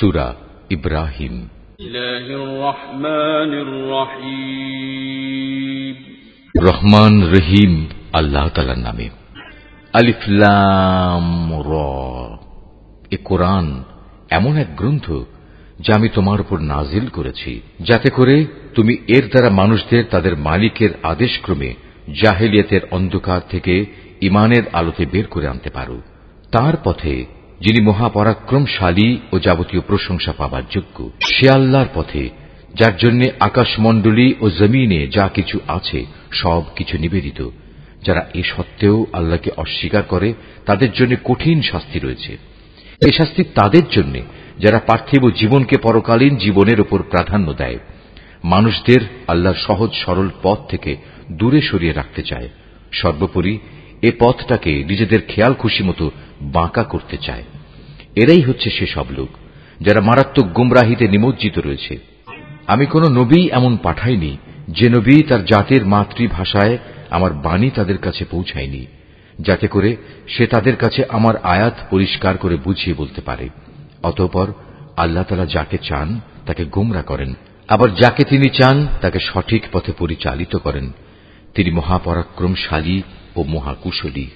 সুরা ইব্রাহিম। রহমান রহিম। আল্লাহ তালার নামে। আলিফলাম র। এ কোরআন এমন এক গ্রন্থ যা আমি তোমার উপর নাজিল করেছি যাতে করে তুমি এর দ্বারা মানুষদের তাদের মালিকের আদেশক্রমে জাহেলিয়াতের অন্ধকার থেকে ইমানের আলোতে বের করে আনতে পারো। তার পথে যিনি মহাপরাক্রমশালী ও যাবতীয় প্রশংসা পাবার যোগ্য। সে আল্লাহর পথে, যার জন্য আকাশমণ্ডলী ও জমিনে যা কিছু আছে, সব কিছু নিবেদিত। যারা এ সত্ত্বেও আল্লাহকে অস্বীকার করে, তাদের জন্য কঠিন শাস্তি রয়েছে। এ শাস্তি তাদের জন্য, যারা পার্থিব জীবনকে পরকালীন জীবনের উপর প্রাধান্য দেয়। মানুষদের আল্লাহর সহজ সরল পথ থেকে দূরে সরিয়ে রাখতে চায়। সর্বোপরি, এ পথটাকে নিজেদের খেয়াল খুশি মতো বাঁকা করতে চায়। এরাই হচ্ছে সেসব লোক, যারা মারাত্মক গুমরাহিতে নিমজ্জিত রয়েছে। আমি কোন নবী এমন পাঠাইনি, যে নবী তার জাতির মাতৃভাষায় আমার বাণী তাদের কাছে পৌঁছায়নি, যাতে করে সে তাদের কাছে আমার আয়াত পরিষ্কার করে বুঝিয়ে বলতে পারে। অতঃপর আল্লাহ তালা যাকে চান, তাকে গুমরা করেন। আবার যাকে তিনি চান, তাকে সঠিক পথে পরিচালিত করেন। তিনি মহাপরাক্রমশালী ও মহাকুশলী।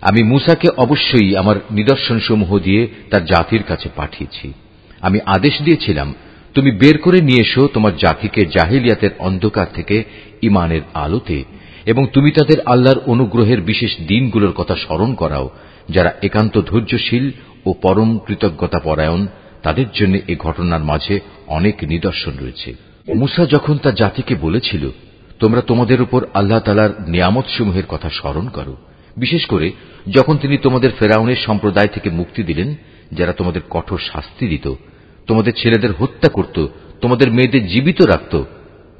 আমি মুসাকে অবশ্যই আমার নিদর্শনসমূহ দিয়ে তার জাতির কাছে পাঠিয়েছি। আমি আদেশ দিয়েছিলাম, তুমি বের করে নিয়ে এসো তোমার জাতিকে জাহিলিয়াতের অন্ধকার থেকে ইমানের আলোতে, এবং তুমি তাদের আল্লাহর অনুগ্রহের বিশেষ দিনগুলোর কথা স্মরণ করাও, যারা একান্ত ধৈর্যশীল ও পরম কৃতজ্ঞতা পরায়ণ তাদের জন্য এ ঘটনার মাঝে অনেক নিদর্শন রয়েছে। মুসা যখন তার জাতিকে বলেছিল, তোমরা তোমাদের উপর আল্লাহ তালার নিয়ামতসমূহের কথা স্মরণ করো বিশেষ করে যখন তিনি তোমাদের ফেরাউনের সম্প্রদায় থেকে মুক্তি দিলেন, যারা তোমাদের কঠোর শাস্তি দিত, তোমাদের ছেলেদের হত্যা করত, তোমাদের মেয়েদের জীবিত রাখত,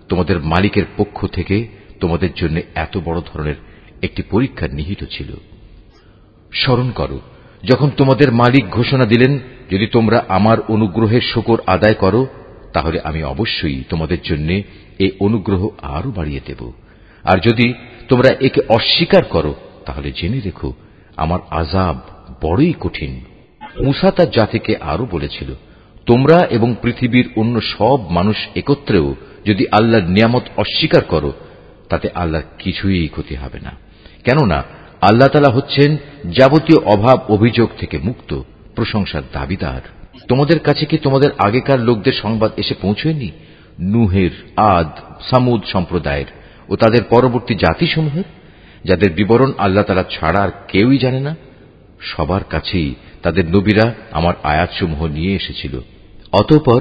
তোমাদের মালিকের পক্ষ থেকে তোমাদের জন্য এত বড় ধরনের একটি পরীক্ষা নিহিত ছিল। স্মরণ করো, যখন তোমাদের মালিক ঘোষণা দিলেন, যদি তোমরা আমার অনুগ্রহের শকর আদায় করো, তাহলে আমি অবশ্যই তোমাদের জন্য এই অনুগ্রহ আরও বাড়িয়ে দেব। আর যদি তোমরা একে অস্বীকার করো তাহলে জেনে রেখো, আমার আজাব বড়ই কঠিন। মুসা তার জাতিকে আরও বলেছিল, তোমরা এবং পৃথিবীর অন্য সব মানুষ একত্রেও যদি আল্লাহর নিয়ামত অস্বীকার করো, তাতে আল্লাহর কিছুই ক্ষতি হবে না। কেননা, আল্লাহ তালা হচ্ছেন যাবতীয় অভাব অভিযোগ থেকে মুক্ত, প্রশংসার দাবিদার। তোমাদের কাছে কি তোমাদের আগেকার লোকদের সংবাদ এসে পৌঁছয়নি? নুহের, আদ, সামুদ সম্প্রদায়ের ও তাদের পরবর্তী জাতিসমূহের? যাদের বিবরণ আল্লাহ তালা ছাড়া আর কেউই জানে না, সবার কাছেই তাদের নবীরা আমার আয়াতসমূহ নিয়ে এসেছিল। অতঃপর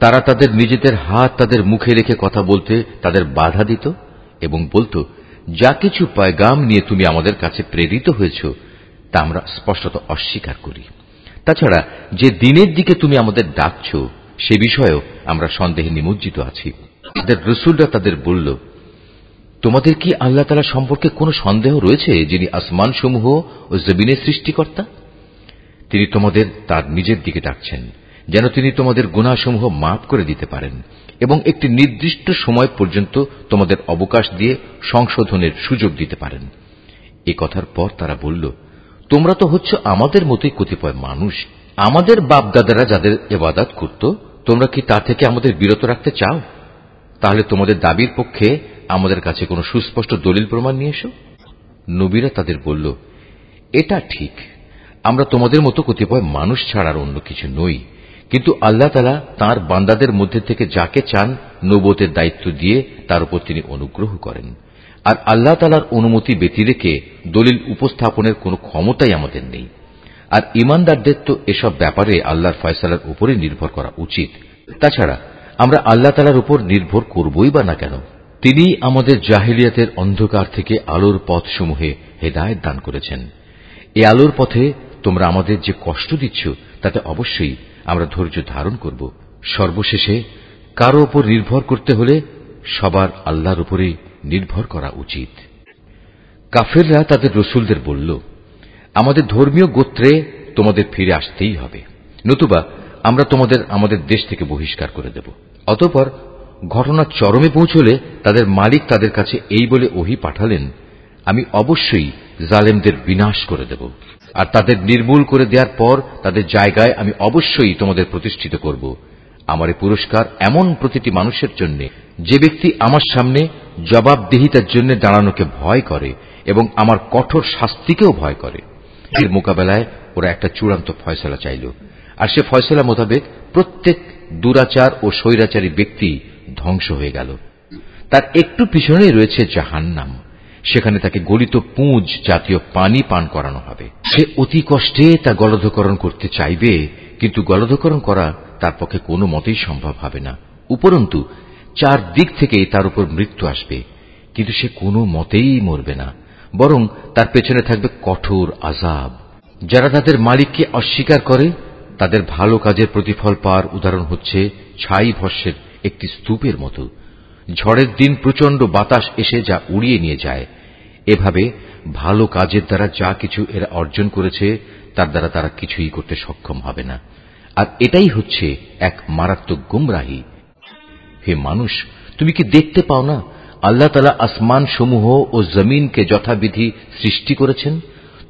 তারা তাদের নিজেদের হাত তাদের মুখে রেখে কথা বলতে তাদের বাধা দিত এবং বলত, যা কিছু পয়গাম নিয়ে তুমি আমাদের কাছে প্রেরিত হয়েছ, তা আমরা স্পষ্টত অস্বীকার করি। তাছাড়া যে দিনের দিকে তুমি আমাদের ডাকছ, সে বিষয়েও আমরা সন্দেহে নিমজ্জিত আছি। তাদের রসুলরা তাদের বলল তোমাদের কি আল্লাহ তালা সম্পর্কে কোনো সন্দেহ রয়েছে যিনি আসমানসমূহ ও জমিনের সৃষ্টিকর্তা? তিনি তোমাদের তার নিজের দিকে ডাকছেন, যেন তিনি তোমাদের গুণাসমূহ মাফ করে দিতে পারেন এবং একটি নির্দিষ্ট সময় পর্যন্ত তোমাদের অবকাশ দিয়ে সংশোধনের সুযোগ দিতে পারেন। এ কথার পর তারা বলল, তোমরা তো হচ্ছে আমাদের মতোই কতিপয় মানুষ। আমাদের বাপদাদারা যাদের এবাদাত করত, তোমরা কি তা থেকে আমাদের বিরত রাখতে চাও? তাহলে তোমাদের দাবির পক্ষে আমাদের কাছে কোনো সুস্পষ্ট দলিল প্রমাণ নিয়ে এসো। নবীরা তাদের বলল, এটা ঠিক। আমরা তোমাদের মতো কতিপয় মানুষ ছাড়ার অন্য কিছু নই। কিন্তু আল্লাহ তালা তাঁর বান্দাদের মধ্যে থেকে যাকে চান নবতের দায়িত্ব দিয়ে তার উপর তিনি অনুগ্রহ করেন। আর আল্লাহ তালার অনুমতি ব্যতি রেখে দলিল উপস্থাপনের কোনো ক্ষমতাই আমাদের নেই। আর ইমানদারদের তো এসব ব্যাপারে আল্লাহর ফয়সালার উপরে নির্ভর করা উচিত। তাছাড়া আমরা আল্লাহ তালার উপর নির্ভর করবই বা না কেন? তিনি আমাদের জাহিলিয়াতের অন্ধকার থেকে আলোর পথসমূহে হেদায়ত দান করেছেন। এ আলোর পথে তোমরা আমাদের যে কষ্ট দিচ্ছ, তাতে অবশ্যই আমরা ধৈর্য ধারণ করব। সর্বশেষে কারও ওপর নির্ভর করতে হলে সবার আল্লাহর উপরেই নির্ভর করা উচিত। কাফেররা তাদের রসুলদের বলল, আমাদের ধর্মীয় গোত্রে তোমাদের ফিরে আসতেই হবে। নতুবা আমরা তোমাদের, আমাদের দেশ থেকে বহিষ্কার করে দেব। অতঃপর ঘটনা চরমে পৌঁছলে তাদের মালিক তাদের কাছে এই বলে ওহি পাঠালেন, আমি অবশ্যই জালেমদের বিনাশ করে দেব। আর তাদের নির্মূল করে দেওয়ার পর তাদের জায়গায় আমি অবশ্যই তোমাদের প্রতিষ্ঠিত করব। আমার এই পুরস্কার এমন প্রতিটি মানুষের জন্য, যে ব্যক্তি আমার সামনে জবাবদিহিতার জন্য দাঁড়ানোকে ভয় করে এবং আমার কঠোর শাস্তিকেও ভয় করে। এর মোকাবেলায় ওরা একটা চূড়ান্ত ফয়সলা চাইল। আর সে ফয়সলা মোতাবেক প্রত্যেক দুরাচার ও স্বৈরাচারী ব্যক্তি ধ্বংস হয়ে গেল। তার একটু পিছনেই রয়েছে জাহান্নাম। সেখানে তাকে গলিত পুঁজ জাতীয় পানি পান করানো হবে। সে অতি কষ্টে তা গলধকরণ করতে চাইবে, কিন্তু গলধকরণ করা তার পক্ষে কোনো মতেই সম্ভব হবে না। উপরন্তু, চার দিক থেকে তার উপর মৃত্যু আসবে, কিন্তু সে কোনো মতেই মরবে না, বরং তার পেছনে থাকবে কঠোর আজাব যারা তাদের মালিককে অস্বীকার করে, তাদের ভালো কাজের প্রতিফল পাওয়ার উদাহরণ হচ্ছে ছাই ভস্যের একটি স্তূপের মতো। ঝড়ের দিন প্রচণ্ড বাতাস এসে যা উড়িয়ে নিয়ে যায়। এভাবে ভালো কাজের দ্বারা যা কিছু এরা অর্জন করেছে, তার দ্বারা তারা কিছুই করতে সক্ষম হবে না। আর এটাই হচ্ছে এক মারাত্মক গুমরাহী। হে মানুষ, তুমি কি দেখতে পাও না? আল্লাহ তালা আসমান সমূহ ও জমিনকে যথাবিধি সৃষ্টি করেছেন।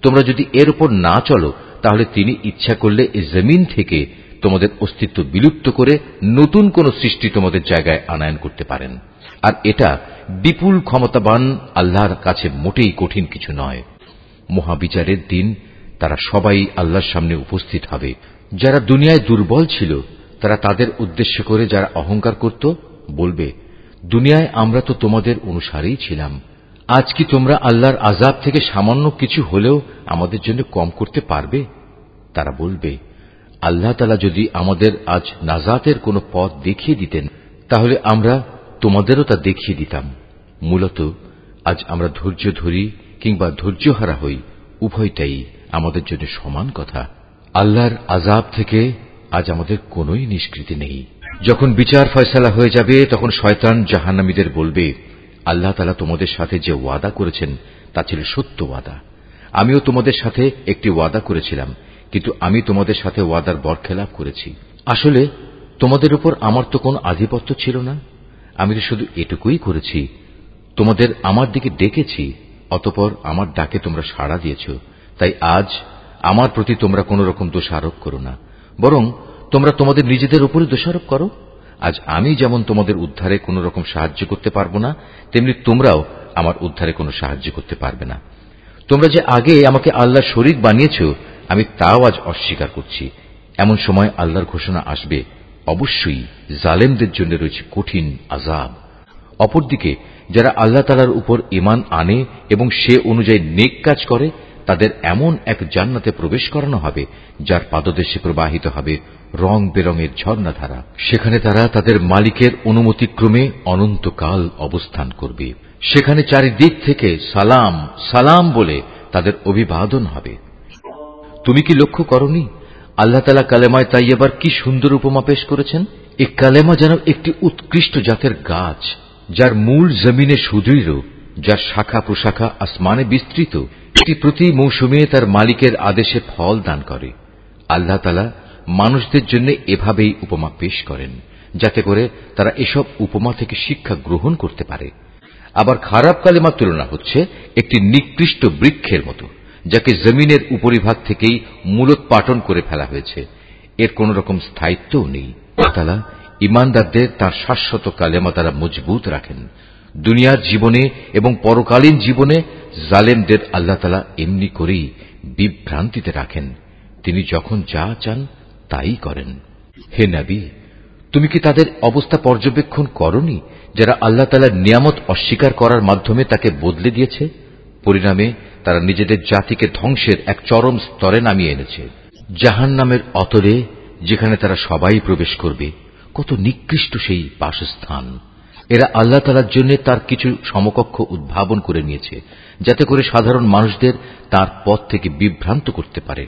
তোমরা যদি এর উপর না চলো, তাহলে তিনি ইচ্ছা করলে এই জমিন থেকে তোমাদের অস্তিত্ব বিলুপ্ত করে নতুন কোন সৃষ্টি তোমাদের জায়গায় আনায়ন করতে পারেন। আর এটা বিপুল ক্ষমতাবান আল্লাহর কাছে মোটেই কঠিন কিছু নয়। মহাবিচারের দিন তারা সবাই আল্লাহর সামনে উপস্থিত হবে। যারা দুনিয়ায় দুর্বল ছিল, তারা তাদের উদ্দেশ্য করে যারা অহংকার করত, বলবে, দুনিয়ায় আমরা তো তোমাদের অনুসারেই ছিলাম। আজ কি তোমরা আল্লাহর আজাব থেকে সামান্য কিছু হলেও আমাদের জন্য কম করতে পারবে? তারা বলবে আল্লাহ তালা যদি আমাদের আজ নাজাতের কোনো পথ দেখিয়ে দিতেন, তাহলে আমরা তোমাদেরও তা দেখিয়ে দিতাম। মূলত, আজ আমরা ধৈর্য ধরি কিংবা ধৈর্যহারা হই, উভয়টাই আমাদের জন্য সমান কথা। আল্লাহর আজাব থেকে আজ আমাদের কোনই নিষ্কৃতি নেই। যখন বিচার ফয়সালা হয়ে যাবে, তখন শয়তান জাহান্নামীদের বলবে, আল্লাহ তালা তোমাদের সাথে যে ওয়াদা করেছেন, তা ছিল সত্য ওয়াদা। আমিও তোমাদের সাথে একটি ওয়াদা করেছিলাম কিন্তু আমি তোমাদের সাথে ওয়াদার বরখেলাপ করেছি। আসলে, তোমাদের উপর আমার তো কোন আধিপত্য ছিল না। আমি তো শুধু এটুকুই করেছি। তোমাদের আমার দিকে ডেকেছি, অতপর আমার ডাকে তোমরা সাড়া দিয়েছ। তাই আজ আমার প্রতি তোমরা কোন রকম দোষারোপ করো না। বরং তোমরা তোমাদের নিজেদের উপরে দোষারোপ করো। আজ আমি যেমন তোমাদের উদ্ধারে কোন রকম সাহায্য করতে পারব না, তেমনি তোমরাও আমার উদ্ধারে কোনো সাহায্য করতে পারবে না। তোমরা যে আগে আমাকে আল্লাহ শরিক বানিয়েছ, আমি তাও আজ অস্বীকার করছি। এমন সময় আল্লাহর ঘোষণা আসবে, অবশ্যই জালেমদের জন্য রয়েছে কঠিন আজাব অপরদিকে, যারা আল্লাহ তালার উপর ইমান আনে এবং সে অনুযায়ী নেক কাজ করে, তাদের এমন এক জান্নাতে প্রবেশ করানো হবে, যার পাদদেশে প্রবাহিত হবে রং বেরঙের ঝর্ণাধারা। সেখানে তারা তাদের মালিকের অনুমতিক্রমে অনন্তকাল অবস্থান করবে। সেখানে চারিদিক থেকে সালাম সালাম বলে তাদের অভিবাদন হবে। তুমি কি লক্ষ্য করনি? আল্লাহ তালা কালেমায় তাই এবার কি সুন্দর উপমা পেশ করেছেন? এই কালেমা যেন একটি উৎকৃষ্ট জাতের গাছ, যার মূল জমিনে সুদৃঢ়, যার শাখা প্রশাখা আসমানে বিস্তৃত, এটি প্রতি মৌসুমে তার মালিকের আদেশে ফল দান করে। আল্লাহ তালা মানুষদের জন্য এভাবেই উপমা পেশ করেন, যাতে করে তারা এসব উপমা থেকে শিক্ষা গ্রহণ করতে পারে। আবার খারাপ কালেমার তুলনা হচ্ছে একটি নিকৃষ্ট বৃক্ষের মতো, যাকে জমিনের উপরিভাগ থেকেই মূলোৎপাটন করে ফেলা হয়েছে। এর কোন রকম স্থায়িত্বও নেই। তালা, ইমানদারদের তার শাশ্বত কালেমা তারা মজবুত রাখেন। দুনিয়ার জীবনে এবং পরকালীন জীবনে জালেমদের আল্লাহ তালা এমনি করেই বিভ্রান্তিতে রাখেন। তিনি যখন যা চান, তাই করেন। হে নবী তুমি কি তাদের অবস্থা পর্যবেক্ষণ করনি, যারা আল্লাহ তালার নিয়ামত অস্বীকার করার মাধ্যমে তাকে বদলে দিয়েছে? পরিণামে তারা নিজেদের জাতিকে ধ্বংসের এক চরম স্তরে নামিয়ে এনেছে। জাহান নামের অতলে, যেখানে তারা সবাই প্রবেশ করবে, কত নিকৃষ্ট সেই বাসস্থান। এরা আল্লাহ তালার জন্য তার কিছু সমকক্ষ উদ্ভাবন করে নিয়েছে, যাতে করে সাধারণ মানুষদের তার পথ থেকে বিভ্রান্ত করতে পারে।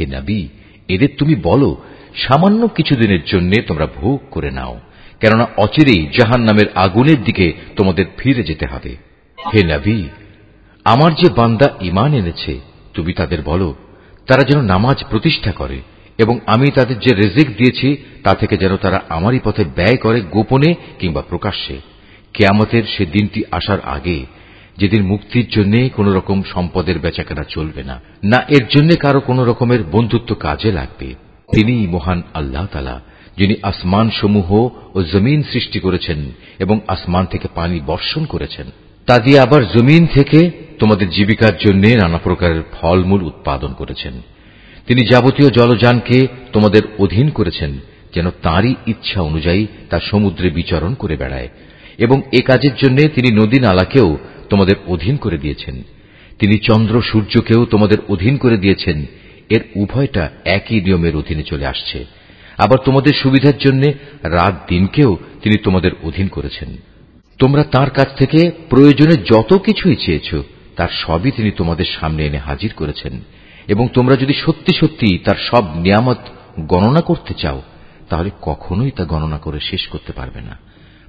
হে নাবি, এদের তুমি বলো সামান্য কিছুদিনের জন্য তোমরা ভোগ করে নাও, কেননা অচিরেই জাহান নামের আগুনের দিকে তোমাদের ফিরে যেতে হবে। হে নাবি, আমার যে বান্দা ইমান এনেছে, তুমি তাদের বলো, তারা যেন নামাজ প্রতিষ্ঠা করে, এবং আমি তাদের যে রেজেক দিয়েছি, তা থেকে যেন তারা আমারই পথে ব্যয় করে গোপনে কিংবা প্রকাশ্যে। কেয়ামতের সে দিনটি আসার আগে, যেদিন মুক্তির জন্য কোন রকম সম্পদের বেচাকেনা চলবে না না এর জন্য কারও কোন রকমের বন্ধুত্ব কাজে লাগবে। তিনি মহান আল্লাহ তালা যিনি আসমান সমূহ ও জমিন সৃষ্টি করেছেন এবং আসমান থেকে পানি বর্ষণ করেছেন। তা দিয়ে আবার জমিন থেকে তোমাদের জীবিকার জন্য নানা প্রকারের ফলমূল উৎপাদন করেছেন। তিনি যাবতীয় জলযানকে তোমাদের অধীন করেছেন, যেন তাঁরই ইচ্ছা অনুযায়ী তা সমুদ্রে বিচরণ করে বেড়ায়, এবং এ কাজের জন্য তিনি নদী নালাকেও তোমাদের অধীন করে দিয়েছেন। তিনি চন্দ্র সূর্যকেও তোমাদের অধীন করে দিয়েছেন এর উভয়টা একই নিয়মের অধীনে চলে আসছে। আবার তোমাদের সুবিধার জন্য রাত দিনকেও তিনি তোমাদের অধীন করেছেন। তোমরা তার কাছ থেকে প্রয়োজনে যত কিছুই চেয়েছ, তার সবই তিনি তোমাদের সামনে এনে হাজির করেছেন। এবং তোমরা যদি সত্যি সত্যি তার সব নিয়ামত গণনা করতে চাও, তাহলে কখনোই তা গণনা করে শেষ করতে পারবে না।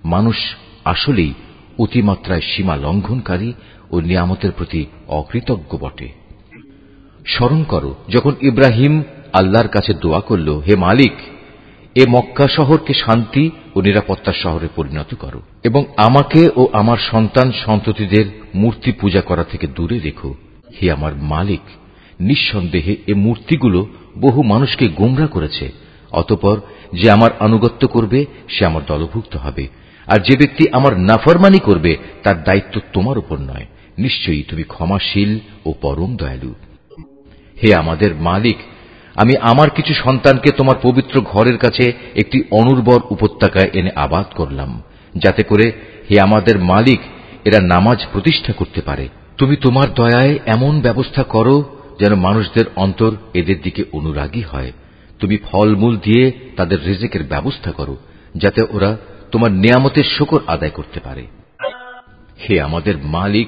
মানুষ আসলেই অতিমাত্রায় সীমা লঙ্ঘনকারী ও নিয়ামতের প্রতি অকৃতজ্ঞ বটে। স্মরণ করো, যখন ইব্রাহিম আল্লাহর কাছে দোয়া করল, হে মালিক, এ মক্কা শহরকে শান্তি ও নিরাপত্তার শহরে পরিণত করো এবং আমাকে ও আমার সন্তান সন্ততিদের মূর্তি পূজা করা থেকে দূরে রেখো। হে আমার মালিক, নিঃসন্দেহে এ মূর্তিগুলো বহু মানুষকে গোমরা করেছে, অতপর যে আমার আনুগত্য করবে, সে আমার দলভুক্ত হবে, আর যে ব্যক্তি আমার নাফরমানি করবে, তার দায়িত্ব তোমার উপর নয়। নিশ্চয়ই তুমি ক্ষমাশীল ও পরম দয়ালু। হে আমাদের মালিক, আমি আমার কিছু সন্তানকে তোমার পবিত্র ঘরের কাছে একটি অনুর্বর উপত্যকায় এনে আবাদ করলাম, যাতে করে হে আমাদের মালিক, এরা নামাজ প্রতিষ্ঠা করতে পারে। তুমি তোমার দয়ায় এমন ব্যবস্থা করো যেন মানুষদের অন্তর এদের দিকে অনুরাগী হয়। তুমি ফলমূল দিয়ে তাদের রিজেকের ব্যবস্থা করো, যাতে ওরা তোমার নিয়ামতের শকর আদায় করতে পারে। হে আমাদের মালিক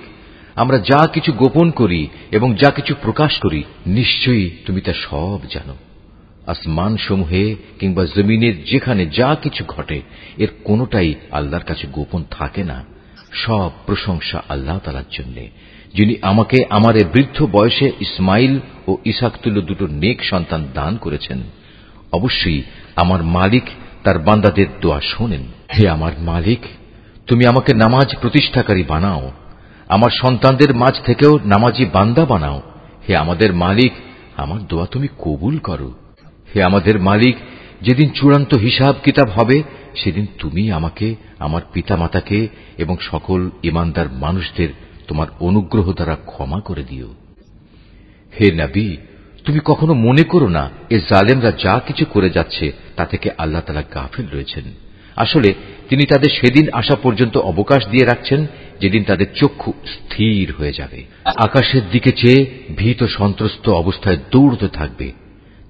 আমরা যা কিছু গোপন করি এবং যা কিছু প্রকাশ করি, নিশ্চয়ই তুমি তা সব জানো। আসমান সমূহে কিংবা জমিনের যেখানে যা কিছু ঘটে, এর কোনটাই আল্লাহর কাছে গোপন থাকে না। সব প্রশংসা আল্লাহ তালার জন্য, যিনি আমাকে আমার বৃদ্ধ বয়সে ইসমাইল ও ইসাকতুল্য দুটো নেক সন্তান দান করেছেন। অবশ্যই আমার মালিক তার বান্দাদের দোয়া শোনেন। হে আমার মালিক, তুমি আমাকে নামাজ প্রতিষ্ঠাকারী বানাও। আমার সন্তানদের মাঝ থেকেও নামাজি বান্দা বানাও। হে আমাদের মালিক, আমার দোয়া তুমি কবুল করো। হে আমাদের মালিক, যেদিন চূড়ান্ত হিসাব কিতাব হবে, সেদিন তুমি আমাকে, আমার পিতামাতাকে এবং সকল ইমানদার মানুষদের তোমার অনুগ্রহ দ্বারা ক্ষমা করে দিও। হে নবী, তুমি কখনো মনে করো না, এ জালেমরা যা কিছু করে যাচ্ছে, তা থেকে আল্লাহ তালা গাফিল রয়েছেন। আসলে তিনি তাদের সেদিন আসা পর্যন্ত অবকাশ দিয়ে রাখছেন যেদিন তাদের চক্ষু স্থির হয়ে যাবে। আকাশের দিকে চেয়ে ভীত সন্ত্রস্ত অবস্থায় দৌড়তে থাকবে।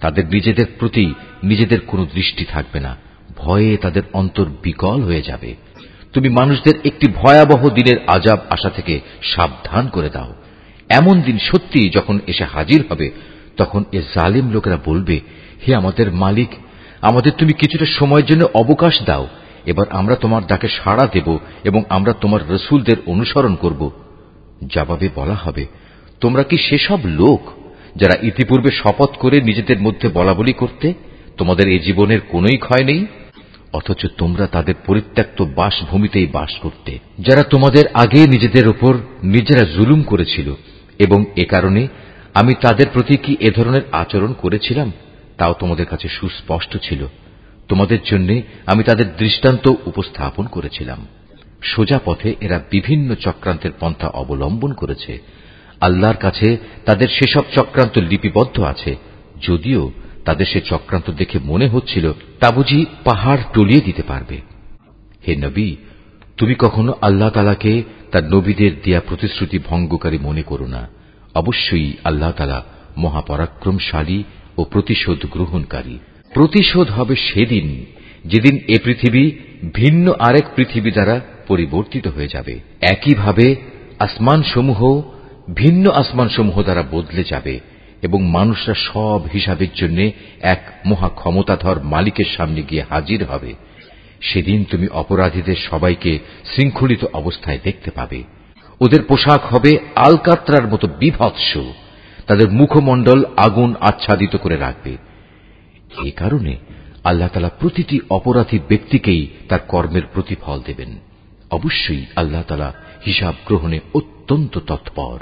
তাদের নিজেদের প্রতি নিজেদের কোনো দৃষ্টি থাকবে না। ভয়ে তাদের অন্তর বিকল হয়ে যাবে। তুমি মানুষদের একটি ভয়াবহ দিনের আজাব আসা থেকে সাবধান করে দাও। এমন দিন সত্যি যখন এসে হাজির হবে, তখন এ জালিম লোকেরা বলবে, হে আমাদের মালিক, আমাদের তুমি কিছুটা সময়ের জন্য অবকাশ দাও। এবার আমরা তোমার ডাকে সাড়া দেব এবং আমরা তোমার রসুলদের অনুসরণ করব। জবাবে বলা হবে, তোমরা কি সেসব লোক যারা ইতিপূর্বে শপথ করে নিজেদের মধ্যে বলা বলি করতে তোমাদের এই জীবনের কোনই ক্ষয় নেই? অথচ তোমরা তাদের পরিত্যক্ত বাসভূমিতেই বাস করতে। যারা তোমাদের আগে নিজেদের ওপর নিজেরা জুলুম করেছিল এবং এ কারণে আমি তাদের প্রতি কি এ ধরনের আচরণ করেছিলাম, তাও তোমাদের কাছে সুস্পষ্ট ছিল। তোমাদের জন্য আমি তাদের দৃষ্টান্ত উপস্থাপন করেছিলাম। সোজা পথে এরা বিভিন্ন চক্রান্তের পন্থা অবলম্বন করেছে। আল্লাহর কাছে তাদের সেসব চক্রান্ত লিপিবদ্ধ আছে। যদিও তাদের সে চক্রান্ত দেখে মনে হচ্ছিল তা বুঝি পাহাড় টলিয়ে দিতে পারবে। হে নবী, তুমি কখনো আল্লাহ তালাকে তার নবীদের দেয়া প্রতিশ্রুতি ভঙ্গকারী মনে করো না। অবশ্যই আল্লাহ তালা মহাপরাক্রমশালী ও প্রতিশোধ গ্রহণকারী। প্রতিশোধ হবে সেদিন, যেদিন এ পৃথিবী ভিন্ন আরেক পৃথিবী দ্বারা পরিবর্তিত হয়ে যাবে। একইভাবে আসমানসমূহ ভিন্ন আসমানসমূহ দ্বারা বদলে যাবে এবং মানুষরা সব হিসাবের জন্য এক মহা ক্ষমতাধর মালিকের সামনে গিয়ে হাজির হবে। সেদিন তুমি অপরাধীদের সবাইকে শৃঙ্খলিত অবস্থায় দেখতে পাবে। ওদের পোশাক হবে আলকাত্রার মতো বিভৎস। তাদের মুখমণ্ডল আগুন আচ্ছাদিত করে রাখবে। এ কারণে আল্লাহ তালা প্রতিটি অপরাধী ব্যক্তিকেই তার কর্মের প্রতিফল দেবেন। অবশ্যই আল্লাহ তালা হিসাব গ্রহণে অত্যন্ত তৎপর।